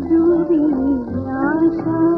ध्रुवी आशा